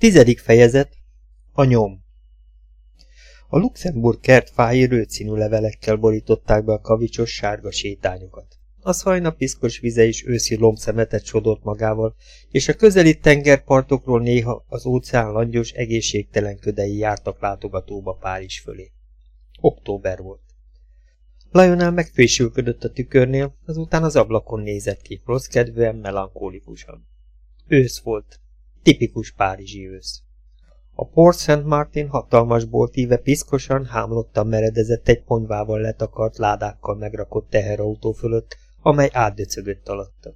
Tizedik fejezet. A nyom. A Luxemburg kert fái rőtszínű levelekkel borították be a kavicsos sárga sétányokat. A szajna piszkos vize is őszi lombszemetet sodort magával, és a közeli tengerpartokról néha az óceán langyos, egészségtelen ködei jártak látogatóba Párizs fölé. Október volt. Lionel megfésülködött a tükörnél, azután az ablakon nézett ki, rossz kedvűen, melankólikusan. Ősz volt. Tipikus párizsi ősz. A Port St. Martin hatalmas boltíve piszkosan, hámlottan meredezett egy ponyvával letakart ládákkal megrakott teherautó fölött, amely átdöcögött alatta.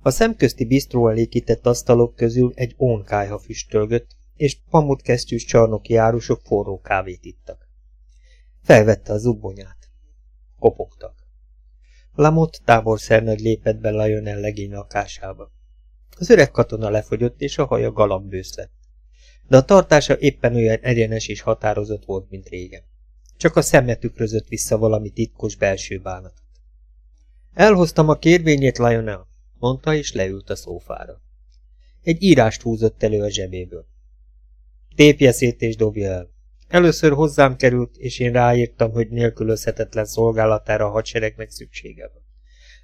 A szemközti bisztró elékített asztalok közül egy ónkájha füstölgött, és pamutkesztyűs csarnoki árusok forró kávét ittak. Felvette a zubbonyát. Kopogtak. Lamott táborszernagy lépett be Lionel legény lakásába. Az öreg katona lefogyott, és a haja galambősz lett. De a tartása éppen olyan egyenes és határozott volt, mint régen. Csak a szeme tükrözött vissza valami titkos belső bánatot. Elhoztam a kérvényét, Lionel, mondta, és leült a szófára. Egy írást húzott elő a zsebéből. Tépje szét és dobja el. Először hozzám került, és én ráírtam, hogy nélkülözhetetlen szolgálatára a hadseregnek szüksége van.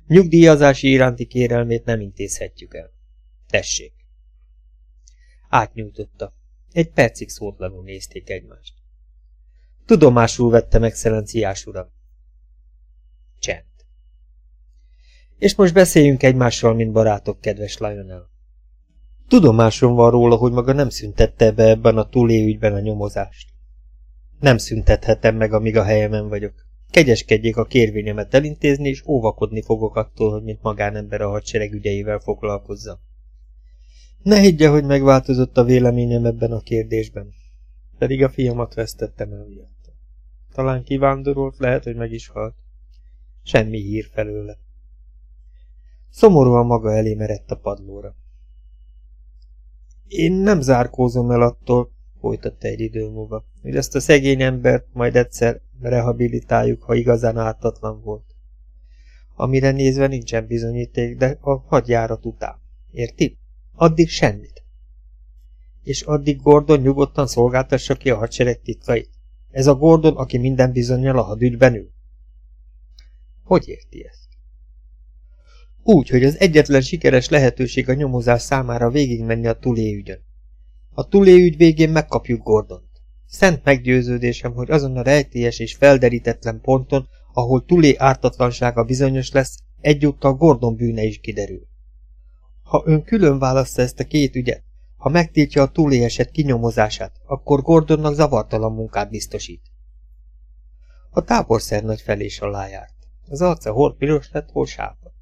Nyugdíjazási iránti kérelmét nem intézhetjük el. Tessék! Átnyújtotta. Egy percig szótlanul nézték egymást. Tudomásul vettem, excellenciás uram. Csend. És most beszéljünk egymással, mint barátok, kedves Lionel. Tudomásom van róla, hogy maga nem szüntette be ebben a túléügyben a nyomozást. Nem szüntethetem meg, amíg a helyemen vagyok. Kegyeskedjék a kérvényemet elintézni, és óvakodni fogok attól, hogy mint magánember a hadsereg ügyeivel foglalkozzam. Ne higgye, hogy megváltozott a véleményem ebben a kérdésben. Pedig a fiamat vesztettem el miatt. Talán kivándorolt, lehet, hogy meg is halt. Semmi hír felőle. Szomorúan maga elé merett a padlóra. Én nem zárkózom el attól, folytatta egy idő múlva, hogy ezt a szegény embert majd egyszer rehabilitáljuk, ha igazán ártatlan volt. Amire nézve nincsen bizonyíték, de a hadjárat után. Érti? Addig semmit. És addig Gordon nyugodtan szolgáltassa ki a hadsereg titkait. Ez a Gordon, aki minden bizonyal a hadügyben ül. Hogy érti ezt? Úgy, hogy az egyetlen sikeres lehetőség a nyomozás számára végigmenni a Tulé ügyön. A Tulé ügy végén megkapjuk Gordont. Szent meggyőződésem, hogy azon a rejtélyes és felderítetlen ponton, ahol Tulé ártatlansága bizonyos lesz, egyúttal Gordon bűne is kiderül. Ha ön külön választa ezt a két ügyet, ha megtiltja a Tulé eset kinyomozását, akkor Gordonnak zavartalan munkát biztosít. A táborszernagy felé is alá. Az arca hol piros lett, hol sápa.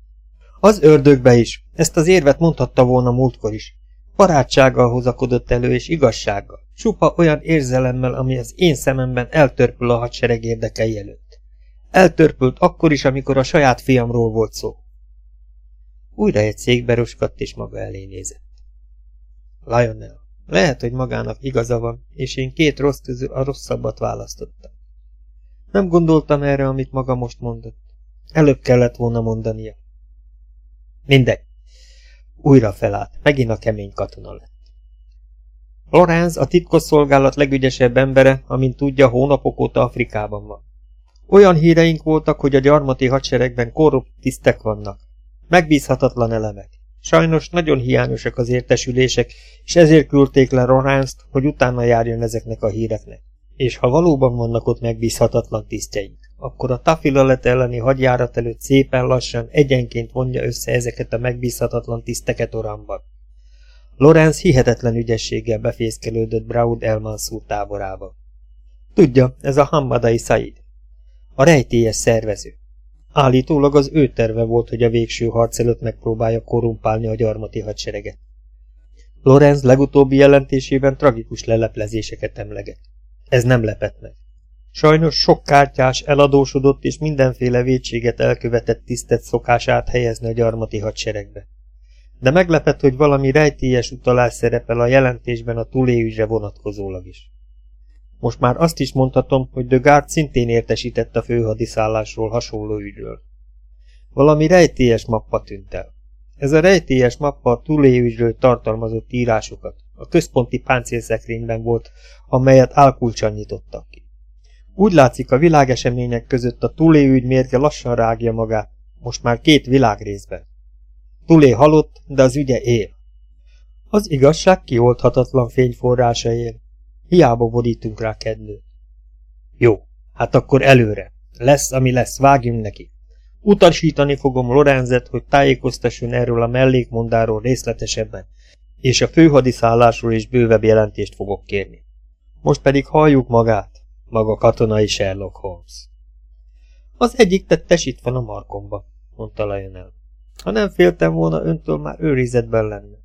Az ördögbe is, ezt az érvet mondhatta volna múltkor is. Barátsággal hozakodott elő és igazsággal, csupa olyan érzelemmel, ami az én szememben eltörpül a hadsereg érdekei előtt. Eltörpült akkor is, amikor a saját fiamról volt szó. Újra egy székbe roskadt és maga elé nézett. Lionel, lehet, hogy magának igaza van, és én két rossz közül a rosszabbat választottam. Nem gondoltam erre, amit maga most mondott. Előbb kellett volna mondania. Mindegy. Újra felállt, megint a kemény katona lett. Lorenz a titkosszolgálat legügyesebb embere, amint tudja, hónapok óta Afrikában van. Olyan híreink voltak, hogy a gyarmati hadseregben korrupt tisztek vannak. Megbízhatatlan elemek. Sajnos nagyon hiányosak az értesülések, és ezért küldték le Lorenzt, hogy utána járjon ezeknek a híreknek. És ha valóban vannak ott megbízhatatlan tisztjeink, akkor a tafilalet elleni hadjárat előtt szépen lassan egyenként vonja össze ezeket a megbízhatatlan tiszteket oramban. Lorenz hihetetlen ügyességgel befészkelődött Braud Elmansur táborába. Tudja, ez a Hammadai Said. A rejtélyes szervező. Állítólag az ő terve volt, hogy a végső harc előtt megpróbálja korrumpálni a gyarmati hadsereget. Lorenz legutóbbi jelentésében tragikus leleplezéseket emleget. Ez nem lepett meg. Sajnos sok kártyás, eladósodott és mindenféle vétséget elkövetett tisztet szokását helyezni a gyarmati hadseregbe. De meglepett, hogy valami rejtélyes utalás szerepel a jelentésben a túléügyre vonatkozólag is. Most már azt is mondhatom, hogy de Gard szintén értesített a főhadiszállásról hasonló ügyről. Valami rejtélyes mappa tűnt el. Ez a rejtélyes mappa a túléügyről tartalmazott írásokat, a központi páncélszekrényben volt, amelyet álkulcsan nyitottak ki. Úgy látszik, a világesemények között a Tulé ügy mérge lassan rágja magát, most már két világrészben. Tulé halott, de az ügye él. Az igazság kioldhatatlan fényforrása él. Hiába borítunk rá kedvőt. Jó, hát akkor előre. Lesz, ami lesz, vágjunk neki. Utasítani fogom Lorenzet, hogy tájékoztasson erről a mellékmondáról részletesebben, és a főhadiszállásról is bővebb jelentést fogok kérni. Most pedig halljuk magát, maga katonai Sherlock Holmes. Az egyik tettes itt van a markomba, mondta Lionel. Ha nem féltem volna, öntől már őrizetben lenne.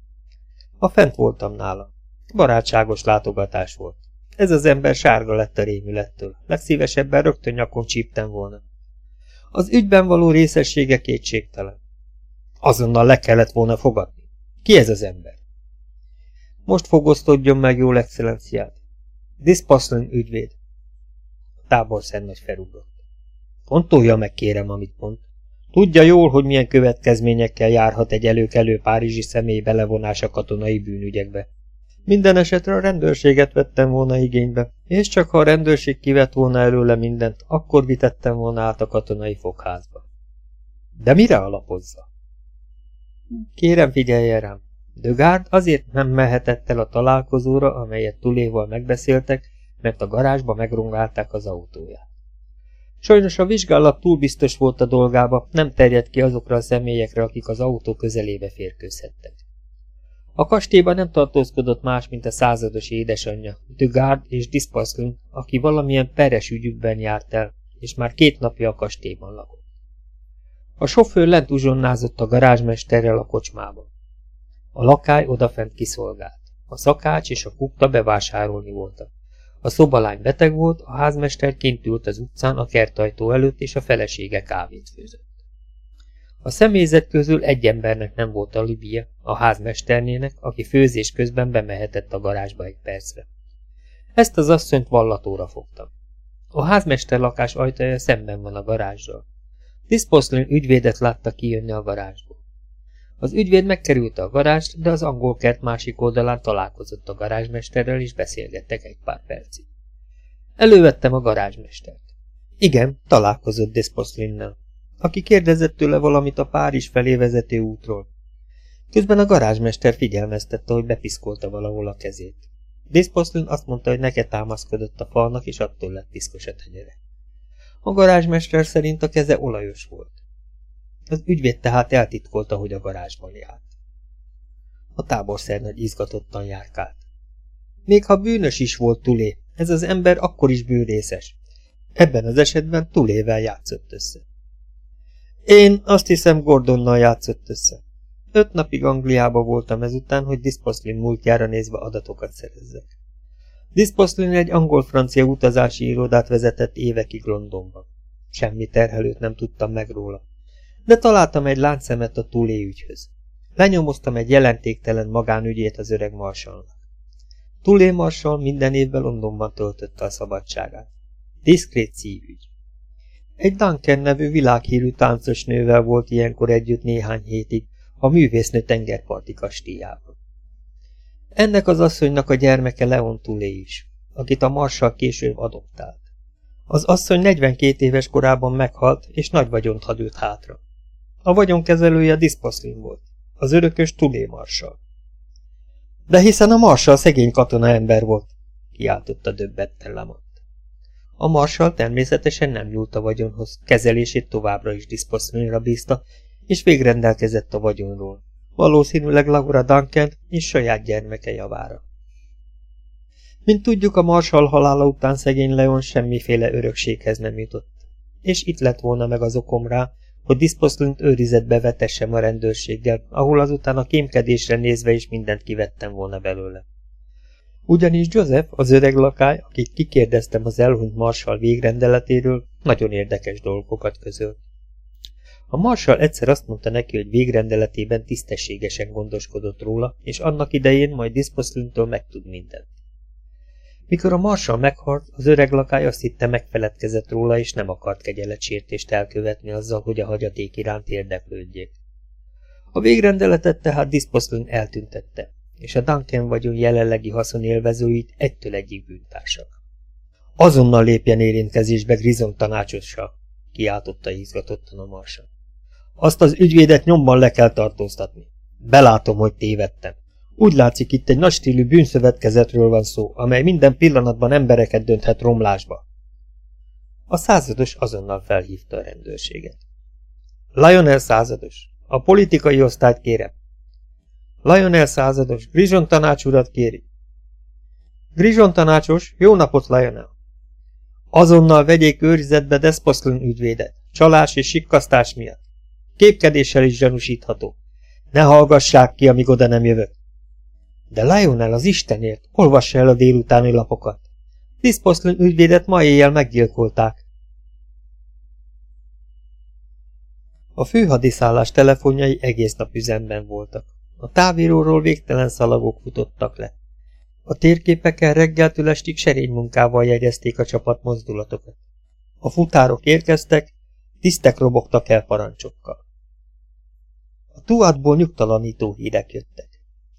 Ha fent voltam nála. Barátságos látogatás volt. Ez az ember sárga lett a rémülettől. Legszívesebben rögtön nyakon csíptem volna. Az ügyben való részessége kétségtelen. Azonnal le kellett volna fogadni. Ki ez az ember? Most fogosztodjon meg, jó excellenciát. Dispasslin ügyvéd. A tábor nagy felugrott. Fontolja meg, kérem, amit mond. Tudja jól, hogy milyen következményekkel járhat egy előkelő párizsi személy belevonása katonai bűnügyekbe. Minden esetre a rendőrséget vettem volna igénybe, és csak ha a rendőrség kivett volna előle mindent, akkor vitettem volna át a katonai fogházba. De mire alapozza? Kérem figyelje rám. Dögárd azért nem mehetett el a találkozóra, amelyet Tuléval megbeszéltek, mert a garázsba megrongálták az autóját. Sajnos a vizsgálat túl biztos volt a dolgába, nem terjedt ki azokra a személyekre, akik az autó közelébe férkőzhettek. A kastélyban nem tartózkodott más, mint a százados édesanyja, Dugard és Dispasslin, aki valamilyen peres ügyükben járt el, és már két napja a kastélyban lakott. A sofőr lent uzsonnázott a garázsmesterrel a kocsmában. A lakály odafent kiszolgált. A szakács és a kukta bevásárolni voltak. A szobalány beteg volt, a házmester kint ült az utcán a kertajtó előtt, és a felesége kávét főzött. A személyzet közül egy embernek nem volt alibia, a házmesternének, aki főzés közben bemehetett a garázsba egy percre. Ezt az asszonyt vallatóra fogtam. A házmester lakás ajtaja szemben van a garázsral. Disposlin ügyvédet látta kijönni a garázsból. Az ügyvéd megkerülte a garást, de az angol kert másik oldalán találkozott a garázsmesterrel, és beszélgettek egy pár percig. Elővettem a garázsmestert. Igen, találkozott Desposlinnel, aki kérdezett tőle valamit a Párizs felé vezető útról. Közben a garázsmester figyelmeztette, hogy bepiszkolta valahol a kezét. Desposlin azt mondta, hogy neke támaszkodott a falnak, és attól lett piszkos a tenyere. A garázsmester szerint a keze olajos volt. Az ügyvéd tehát eltitkolta, hogy a garázsban járt. A táborszernagy izgatottan járkált. Még ha bűnös is volt Tulé, ez az ember akkor is bűrészes. Ebben az esetben Tulével játszott össze. Én azt hiszem Gordonnal játszott össze. Öt napig Angliába voltam ezután, hogy Disposlin múltjára nézve adatokat szerezzek. Disposlin egy angol-francia utazási irodát vezetett évekig Londonban. Semmi terhelőt nem tudtam meg róla de találtam egy láncszemet a túlé ügyhöz. Lenyomoztam egy jelentéktelen magánügyét az öreg marsalnak. Túlé marsal minden évben Londonban töltötte a szabadságát. Diszkrét szívügy. Egy Duncan nevű világhírű táncos nővel volt ilyenkor együtt néhány hétig, a művésznő tengerparti kastélyában. Ennek az asszonynak a gyermeke Leon Tulé is, akit a marsal később adoptált. Az asszony 42 éves korában meghalt, és nagy vagyont hadült hátra. A vagyonkezelője Diszposzlin volt, az örökös Tulé marsal. De hiszen a marsal szegény katona ember volt, kiáltotta döbbettel Lamont. A marsal természetesen nem nyúlt a vagyonhoz, kezelését továbbra is Diszposzlinra bízta, és végrendelkezett a vagyonról, valószínűleg Laura Duncan és saját gyermeke javára. Mint tudjuk, a marsal halála után szegény Leon semmiféle örökséghez nem jutott, és itt lett volna meg az okom rá, hogy Disposzlint őrizetbe vetessem a rendőrséggel, ahol azután a kémkedésre nézve is mindent kivettem volna belőle. Ugyanis Joseph, az öreg lakály, akit kikérdeztem az elhunyt marsal végrendeletéről, nagyon érdekes dolgokat közölt. A marsal egyszer azt mondta neki, hogy végrendeletében tisztességesen gondoskodott róla, és annak idején majd Disposzlintől megtud mindent. Mikor a marsal meghalt, az öreg lakály azt hitte megfeledkezett róla, és nem akart kegyeletsértést elkövetni azzal, hogy a hagyaték iránt érdeklődjék. A végrendeletet tehát Disposlin eltüntette, és a Duncan vagyon jelenlegi haszonélvezőit egytől egyik bűntársak. Azonnal lépjen érintkezésbe Grizon tanácsossal, kiáltotta izgatottan a marsa. Azt az ügyvédet nyomban le kell tartóztatni. Belátom, hogy tévedtem. Úgy látszik, itt egy nagy stílű bűnszövetkezetről van szó, amely minden pillanatban embereket dönthet romlásba. A százados azonnal felhívta a rendőrséget. Lionel százados, a politikai osztályt kérem. Lionel százados, Grizson tanács urat kéri. Grizson tanácsos, jó napot, Lionel! Azonnal vegyék őrizetbe Desposlin ügyvédet, csalás és sikkasztás miatt. Képkedéssel is gyanúsítható. Ne hallgassák ki, amíg oda nem jövök. De Lionel az Istenért, olvassa el a délutáni lapokat. Disposlin ügyvédet ma éjjel meggyilkolták. A főhadiszállás telefonjai egész nap üzemben voltak. A távíróról végtelen szalagok futottak le. A térképeken reggeltől estig serény munkával jegyezték a csapat mozdulatokat. A futárok érkeztek, tisztek robogtak el parancsokkal. A tuatból nyugtalanító hírek jöttek.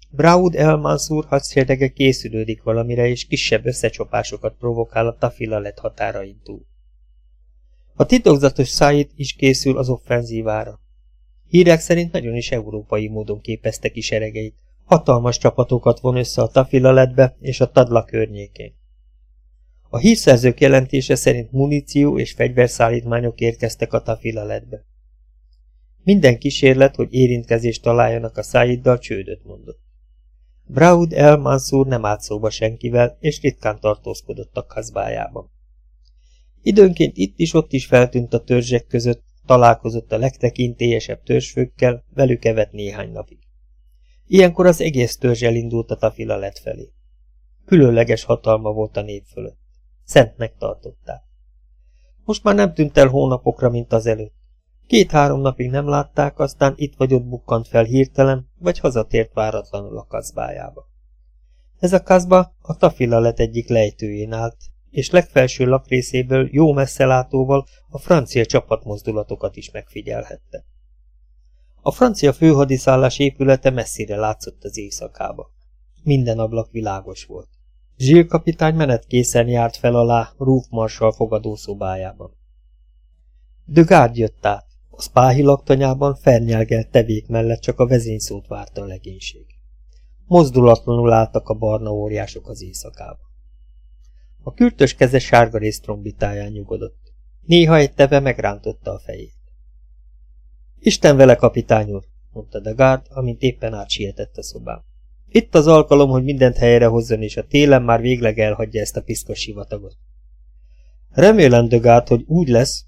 Braud El Mansur hadserege készülődik valamire, és kisebb összecsopásokat provokál a Tafila határain túl. A titokzatos szájét is készül az offenzívára. Hírek szerint nagyon is európai módon képezte ki seregeit, hatalmas csapatokat von össze a Tafilaletbe és a Tadla környékén. A hírszerzők jelentése szerint muníció és fegyverszállítmányok érkeztek a Tafilaletbe. Minden kísérlet, hogy érintkezést találjanak a szájiddal, csődöt mondott. Braud el Mansur nem állt szóba senkivel, és ritkán tartózkodott a kazbájában. Időnként itt is ott is feltűnt a törzsek között, találkozott a legtekintélyesebb törzsfőkkel, velük evett néhány napig. Ilyenkor az egész törzs elindult a tafila lett felé. Különleges hatalma volt a nép fölött. Szentnek tartották. Most már nem tűnt el hónapokra, mint az előtt. Két-három napig nem látták, aztán itt vagy ott bukkant fel hirtelen, vagy hazatért váratlanul a kazbájába. Ez a kazba a tafila lett egyik lejtőjén állt, és legfelső lakrészéből jó messzelátóval a francia csapatmozdulatokat is megfigyelhette. A francia főhadiszállás épülete messzire látszott az éjszakába. Minden ablak világos volt. Zsil kapitány menetkészen járt fel alá Rúf Marsal fogadószobájában. De Gárd jött át. A spáhi laktanyában fernyelgelt tevék mellett csak a vezényszót várta a legénység. Mozdulatlanul álltak a barna óriások az éjszakába. A kürtös keze sárga rész trombitáján nyugodott. Néha egy teve megrántotta a fejét. Isten vele, kapitány úr, mondta Degárd, amint éppen átsietett a szobám. Itt az alkalom, hogy mindent helyre hozzon, és a télen már végleg elhagyja ezt a piszkos sivatagot. Remélem, Degárd, hogy úgy lesz,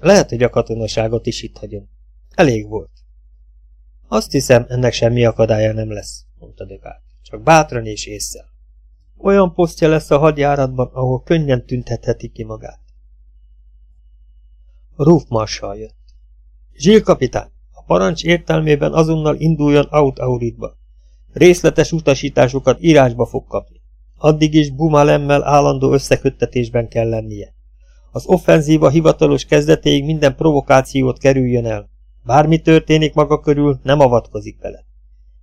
lehet, hogy a katonaságot is itt hagyom. Elég volt. Azt hiszem, ennek semmi akadálya nem lesz, mondta Degárd. Csak bátran és észszel. Olyan posztja lesz a hadjáratban, ahol könnyen tüntetheti ki magát. Rúf Marshall jött. Zsil kapitány, a parancs értelmében azonnal induljon out auritba. Részletes utasításokat írásba fog kapni. Addig is Bumalemmel állandó összeköttetésben kell lennie. Az offenzíva hivatalos kezdetéig minden provokációt kerüljön el. Bármi történik maga körül, nem avatkozik bele.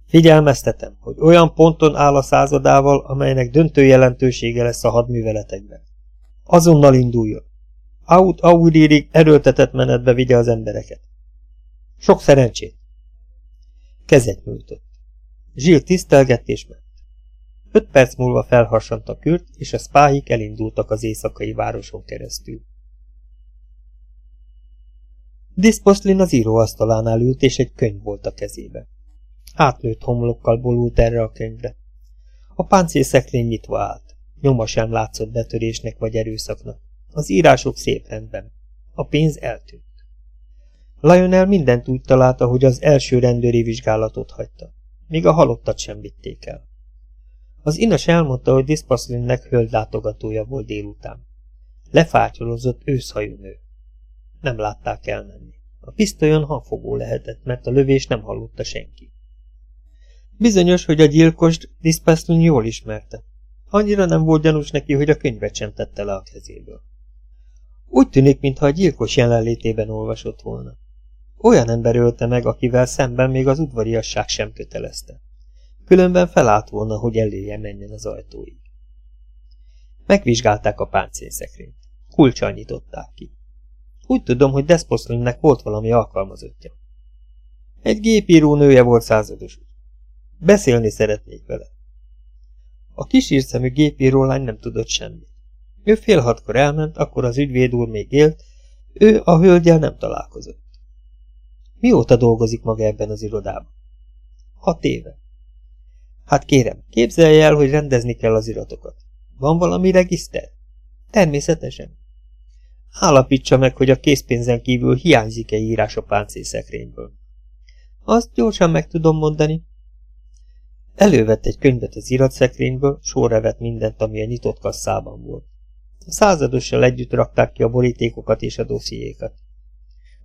Figyelmeztetem, hogy olyan ponton áll a századával, amelynek döntő jelentősége lesz a hadműveletekben. Azonnal induljon. Out Auririg erőltetett menetbe vigye az embereket. Sok szerencsét! Kezet nyújtott. Zsil tisztelgett és ment. Öt perc múlva felharsant a kürt, és a spáhik elindultak az éjszakai városon keresztül. Disposlin az íróasztalánál ült, és egy könyv volt a kezébe. Átlőtt homlokkal bolult erre a könyvre. A páncél szekrény nyitva állt. Nyoma sem látszott betörésnek vagy erőszaknak. Az írások szép rendben. A pénz eltűnt. Lionel mindent úgy találta, hogy az első rendőri vizsgálatot hagyta. Még a halottat sem vitték el. Az inas elmondta, hogy Dispaslinnek höldlátogatója volt délután. Lefátyolozott őszhajú nő. Nem látták elmenni. A pisztolyon hanfogó lehetett, mert a lövés nem hallotta senki. Bizonyos, hogy a gyilkost Dispaslin jól ismerte. Annyira nem volt gyanús neki, hogy a könyvet sem tette le a kezéből. Úgy tűnik, mintha a gyilkos jelenlétében olvasott volna. Olyan ember ölte meg, akivel szemben még az udvariasság sem kötelezte. különben felállt volna, hogy eléje menjen az ajtóig. Megvizsgálták a páncélszekrényt. Kulcsal nyitották ki. Úgy tudom, hogy Desposlinnek volt valami alkalmazottja. Egy gépíró nője volt százados. Beszélni szeretnék vele. A kisírszemű gépíró lány nem tudott semmit. Ő fél hatkor elment, akkor az ügyvéd úr még élt, ő a hölgyel nem találkozott. Mióta dolgozik maga ebben az irodában? Hat éve. Hát kérem, képzelje el, hogy rendezni kell az iratokat. Van valami regiszter? Természetesen. Állapítsa meg, hogy a készpénzen kívül hiányzik-e írás a páncélszekrényből. Azt gyorsan meg tudom mondani. Elővett egy könyvet az iratszekrényből, sorra vett mindent, ami a nyitott kasszában volt. A századossal együtt rakták ki a borítékokat és a dossziékat.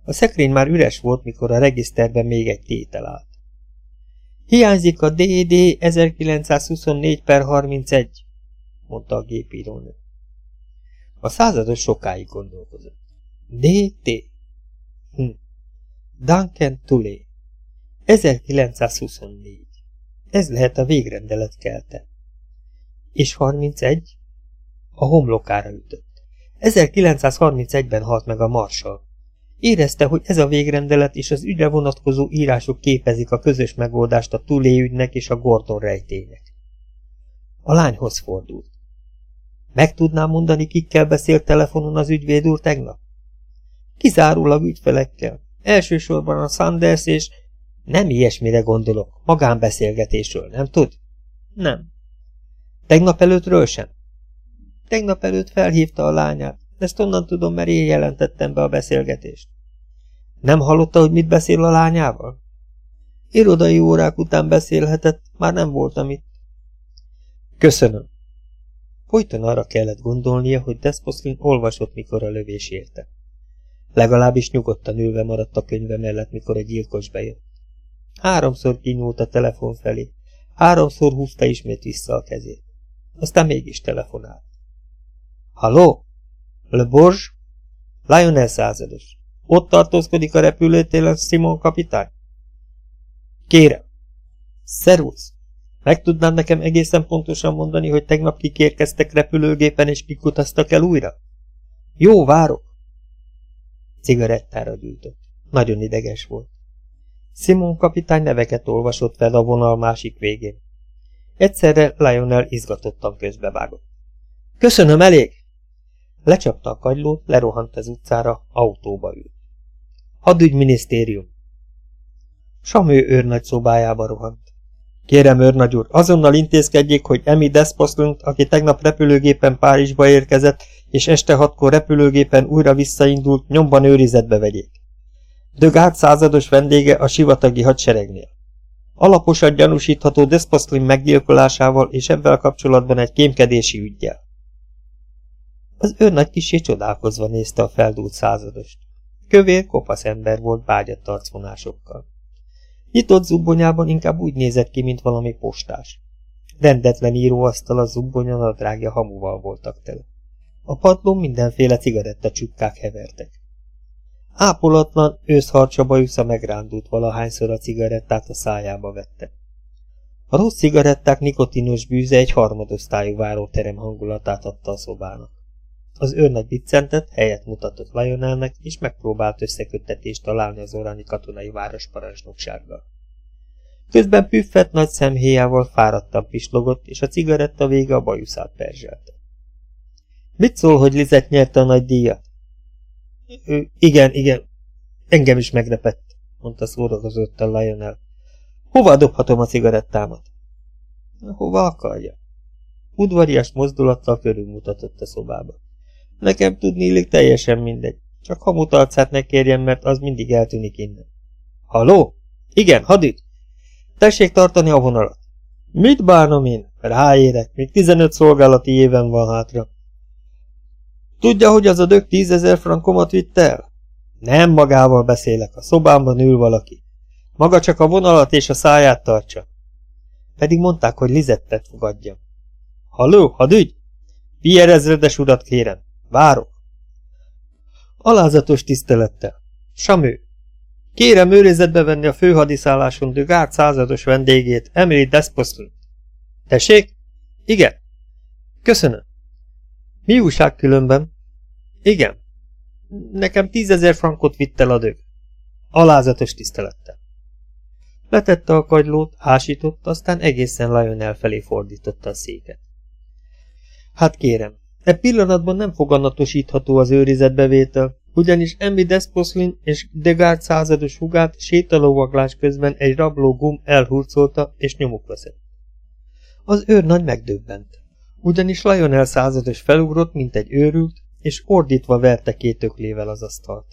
A szekrény már üres volt, mikor a regiszterben még egy tétel állt. Hiányzik a DD 1924 per 31, mondta a gépírónő. A százados sokáig gondolkozott. DT. Hm. Duncan Tulé. 1924. Ez lehet a végrendelet kelte. És 31? A homlokára ütött. 1931-ben halt meg a marsal. Érezte, hogy ez a végrendelet és az ügyre vonatkozó írások képezik a közös megoldást a Tulé ügynek és a Gordon rejtének. A lányhoz fordult. Meg tudnám mondani, kikkel beszélt telefonon az ügyvéd úr tegnap? Kizárólag ügyfelekkel. Elsősorban a Sanders és... Nem ilyesmire gondolok, magánbeszélgetésről, nem tud? Nem. Tegnap előttről sem? Tegnap előtt felhívta a lányát, ezt onnan tudom, mert én jelentettem be a beszélgetést. Nem hallotta, hogy mit beszél a lányával? Irodai órák után beszélhetett, már nem voltam itt. Köszönöm. Folyton arra kellett gondolnia, hogy Desposlin olvasott, mikor a lövés érte. Legalábbis nyugodtan ülve maradt a könyve mellett, mikor a gyilkos bejött. Háromszor kinyúlt a telefon felé, háromszor húzta ismét vissza a kezét. Aztán mégis telefonált. Halló? Le Bourge? Lionel százados. Ott tartózkodik a repülőtéren Simon kapitány? Kérem. Szervusz. Meg tudnád nekem egészen pontosan mondani, hogy tegnap kikérkeztek repülőgépen és kik utaztak el újra? Jó, várok. Cigarettára gyűjtött. Nagyon ideges volt. Simon kapitány neveket olvasott fel a vonal másik végén. Egyszerre Lionel izgatottan közbevágott. Köszönöm, elég! Lecsapta a kagylót, lerohant az utcára, autóba ült. Hadügyminisztérium. Samő őrnagy szobájába rohant. Kérem, őrnagy úr, azonnal intézkedjék, hogy Emi Desposlund, aki tegnap repülőgépen Párizsba érkezett, és este hatkor repülőgépen újra visszaindult, nyomban őrizetbe vegyék. Dögát százados vendége a sivatagi hadseregnél. Alaposan gyanúsítható Desposlin meggyilkolásával és ebben kapcsolatban egy kémkedési ügyjel. Az őrnagy kisé csodálkozva nézte a feldúlt századost. Kövér, kopasz ember volt bágyat arcvonásokkal. Nyitott zubbonyában inkább úgy nézett ki, mint valami postás. Rendetlen íróasztal a zubbonya nadrágja hamuval voltak tele. A padlón mindenféle cigarettacsükkák hevertek. Ápolatlan, őszharcsa bajusza megrándult valahányszor a cigarettát a szájába vette. A rossz cigaretták nikotinos bűze egy harmadosztályú váróterem hangulatát adta a szobának. Az őrnagy viccentett, helyet mutatott Lionelnek, és megpróbált összeköttetést találni az orani katonai városparancsnoksággal. Közben püffett nagy szemhéjával fáradtan pislogott, és a cigaretta vége a bajuszát perzselte. Mit szól, hogy Lizet nyerte a nagy díjat? Igen, igen, engem is meglepett, mondta a Lionel. Hova dobhatom a cigarettámat? Hova akarja? Udvarias mozdulattal körülmutatott a szobába. Nekem tudni illik teljesen mindegy. Csak hamut arcát ne kérjem, mert az mindig eltűnik innen. Haló? Igen, hadid! Tessék tartani a vonalat. Mit bánom én? Ráérek, még 15 szolgálati éven van hátra. Tudja, hogy az a dög tízezer frankomat vitt el? Nem magával beszélek, a szobámban ül valaki. Maga csak a vonalat és a száját tartsa. Pedig mondták, hogy Lizettet fogadjam. Halló, hadügy? Pierre ezredes urat kérem. Várok. Alázatos tisztelettel. Samő. Kérem őrizetbe venni a főhadiszálláson de Gárd százados vendégét, Emily Desposlin. Tessék? Igen. Köszönöm. Mi újság különben? Igen. Nekem tízezer frankot vitt el a dög. Alázatos tisztelettel. Letette a kagylót, ásított, aztán egészen Lionel felé fordította a széket. Hát kérem, e pillanatban nem foganatosítható az őrizetbevétel, ugyanis Emmy Desposlin és Degard százados hugát sétalóvaglás közben egy rabló gum elhurcolta és nyomuk veszett. Az őr nagy megdöbbent, ugyanis Lionel százados felugrott, mint egy őrült, és ordítva verte két öklével az asztalt.